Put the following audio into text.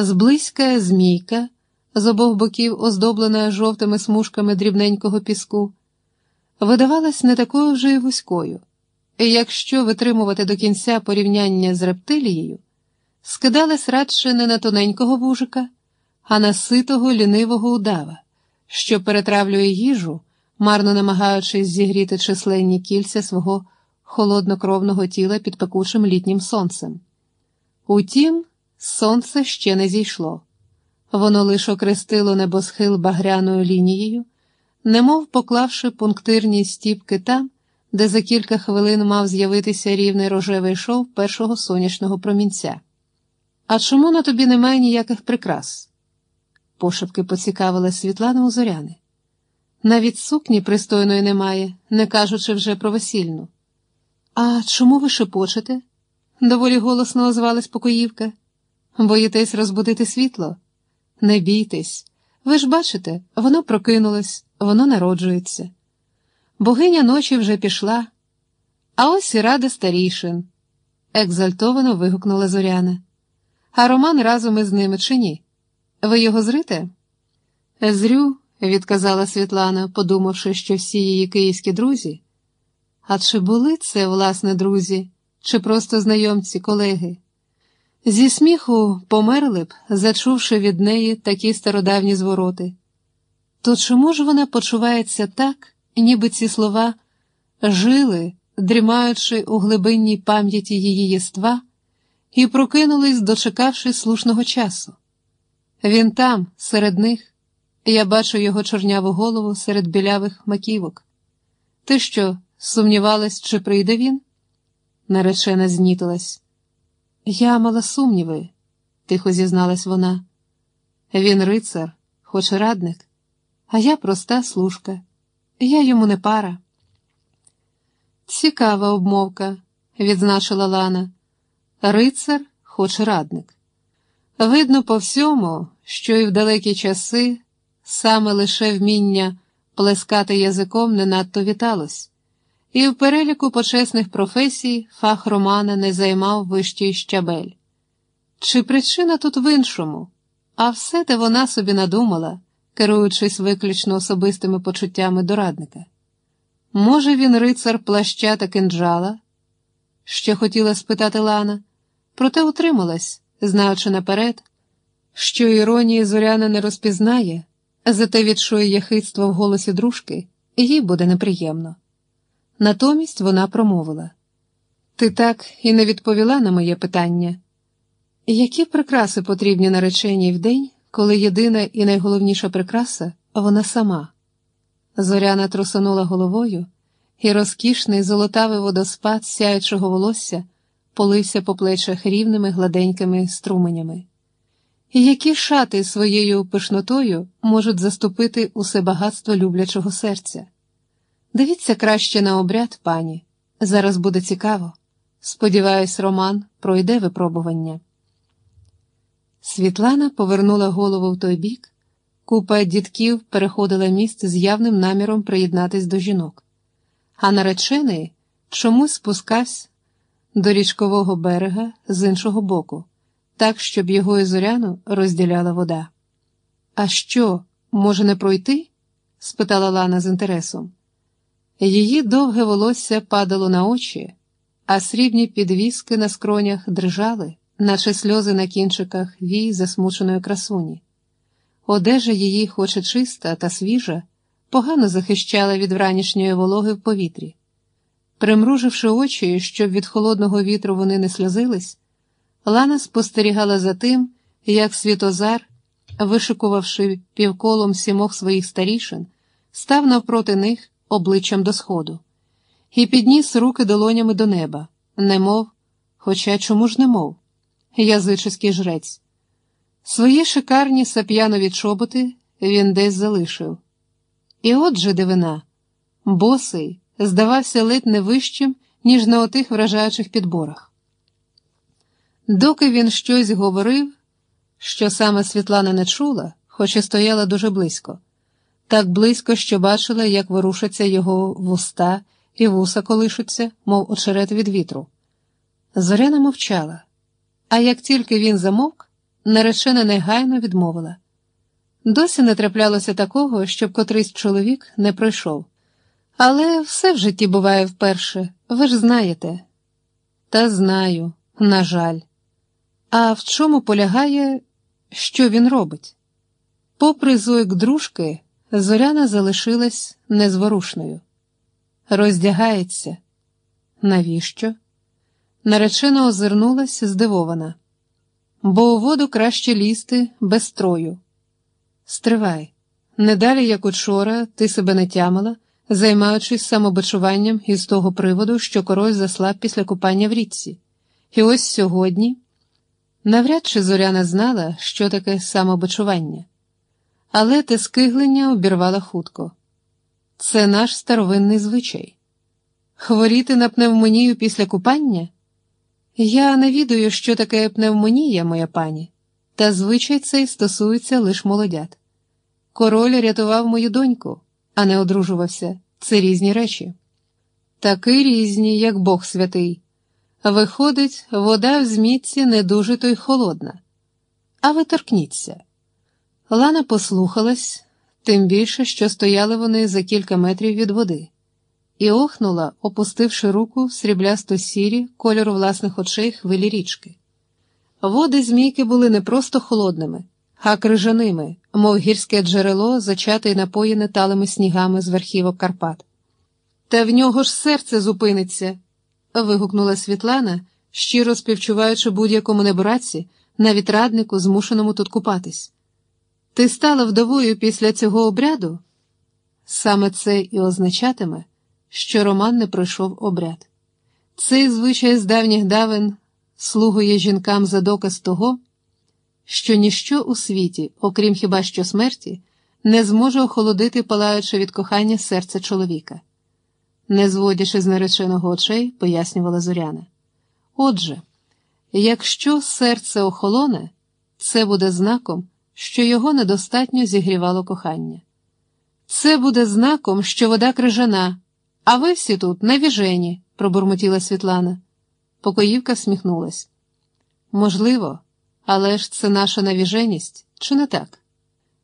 Зблизька змійка, з обох боків оздоблена жовтими смужками дрібненького піску, видавалась не такою вже й вузькою, і якщо витримувати до кінця порівняння з рептилією, скидалась радше не на тоненького вужика, а на ситого лінивого удава, що перетравлює їжу, марно намагаючись зігріти численні кільця свого холоднокровного тіла під пекучим літнім сонцем. Утім, сонце ще не зійшло. Воно лише окрестило небосхил багряною лінією, немов поклавши пунктирні стіпки там, де за кілька хвилин мав з'явитися рівний рожевий шов першого сонячного промінця. А чому на тобі немає ніяких прикрас? Пошепки поцікавила Світлана у зоряни. Навіть сукні пристойної немає, не кажучи вже про весільну. А чому ви шепочете? доволі голосно озвалась покоївка. Боїтесь розбудити світло? Не бійтесь. Ви ж бачите, воно прокинулось, воно народжується. Богиня ночі вже пішла, а ось і рада старішин, екзальтовано вигукнула Зоряна. А Роман разом із ними чи ні? Ви його зрите? Зрю, відказала Світлана, подумавши, що всі її київські друзі. А чи були це, власне, друзі, чи просто знайомці, колеги? Зі сміху померли б, зачувши від неї такі стародавні звороти. То чому ж вона почувається так, ніби ці слова жили, дрімаючи у глибинній пам'яті її єства, і прокинулись, дочекавши слушного часу? Він там, серед них, я бачу його чорняву голову серед білявих маківок. Ти що, сумнівалась, чи прийде він? Наречена знітилась. Я мала сумніви, тихо зізналась вона. Він рицар, хоч радник, а я проста служка. Я йому не пара. Цікава обмовка, відзначила Лана. Рицар, хоч радник. Видно по всьому, що і в далекі часи саме лише вміння плескати язиком не надто віталось і в переліку почесних професій фах Романа не займав вищий щабель. Чи причина тут в іншому? А все те вона собі надумала, керуючись виключно особистими почуттями дорадника. Може, він рицар плаща та кинджала? Ще хотіла спитати Лана, проте утрималась, знаючи наперед, що іронії зоряна не розпізнає, зате відчує яхидство в голосі дружки, їй буде неприємно. Натомість вона промовила: Ти так і не відповіла на моє питання. Які прикраси потрібні нареченій в день, коли єдина і найголовніша прикраса вона сама? Зоряна трусанула головою, і розкішний золотавий водоспад сяючого волосся полився по плечах рівними гладенькими струменями. Які шати своєю пишнотою можуть заступити усе багатство люблячого серця? Дивіться краще на обряд, пані. Зараз буде цікаво. Сподіваюсь, Роман пройде випробування. Світлана повернула голову в той бік. Купа дітків переходила міст з явним наміром приєднатись до жінок, а наречений чомусь спускався до річкового берега з іншого боку, так, щоб його і зоряну розділяла вода. А що, може, не пройти? спитала Лана з інтересом. Її довге волосся падало на очі, а срібні підвіски на скронях дрижали, наче сльози на кінчиках вій засмученої красуні. Одежа її, хоч і чиста та свіжа, погано захищала від вранішньої вологи в повітрі. Примруживши очі, щоб від холодного вітру вони не сльозились, Лана спостерігала за тим, як Світозар, вишикувавши півколом сімох своїх старішин, став навпроти них обличчям до сходу, і підніс руки долонями до неба, немов, хоча чому ж не мов, язичиський жрець. Свої шикарні сап'янові чоботи він десь залишив. І отже дивина, босий, здавався ледь не вищим, ніж на отих вражаючих підборах. Доки він щось говорив, що саме Світлана не чула, хоч і стояла дуже близько так близько, що бачила, як ворушаться його вуста і вуса колишуться, мов очерет від вітру. Зоряна мовчала, а як тільки він замовк, наречена негайно відмовила. Досі не траплялося такого, щоб котрийсь чоловік не пройшов. Але все в житті буває вперше, ви ж знаєте. Та знаю, на жаль. А в чому полягає, що він робить? Попри зойк дружки, зоряна залишилась незворушною. Роздягається. Навіщо? Наречена озирнулась здивована, бо у воду краще лізти без строю. Стривай, не далі, як учора, ти себе не тямила, займаючись самобичуванням із того приводу, що король заслав після купання в річці. І ось сьогодні навряд чи зоряна знала, що таке самобичування, але те скиглення обірвала хутко. Це наш старовинний звичай. Хворіти на пневмонію після купання? Я не відаю, що таке пневмонія, моя пані, та звичай цей стосується лише молодят. Король рятував мою доньку, а не одружувався. Це різні речі. Таки різні, як Бог святий. Виходить, вода в змітці не дуже то й холодна. А ви торкніться. Лана послухалась, тим більше, що стояли вони за кілька метрів від води і охнула, опустивши руку в сріблясто сірі кольору власних очей хвилі річки. Води змійки були не просто холодними, а крижаними, мов гірське джерело, зачате й напоєне талими снігами з верхівок Карпат. Та в нього ж серце зупиниться. вигукнула Світлана, щиро співчуваючи будь-якому небораці, навіть раднику, змушеному тут купатись. Ти стала вдовою після цього обряду? Саме це і означатиме що Роман не пройшов обряд. Цей звичай з давніх давен слугує жінкам за доказ того, що ніщо у світі, окрім хіба що смерті, не зможе охолодити палаюче від кохання серце чоловіка. Не зводячи з нареченого очей, пояснювала Зоряна. Отже, якщо серце охолоне, це буде знаком, що його недостатньо зігрівало кохання. Це буде знаком, що вода крижана. А ви всі тут навіжені, пробурмотіла Світлана. Покоївка всміхнулась. Можливо, але ж це наша навіженість, чи не так?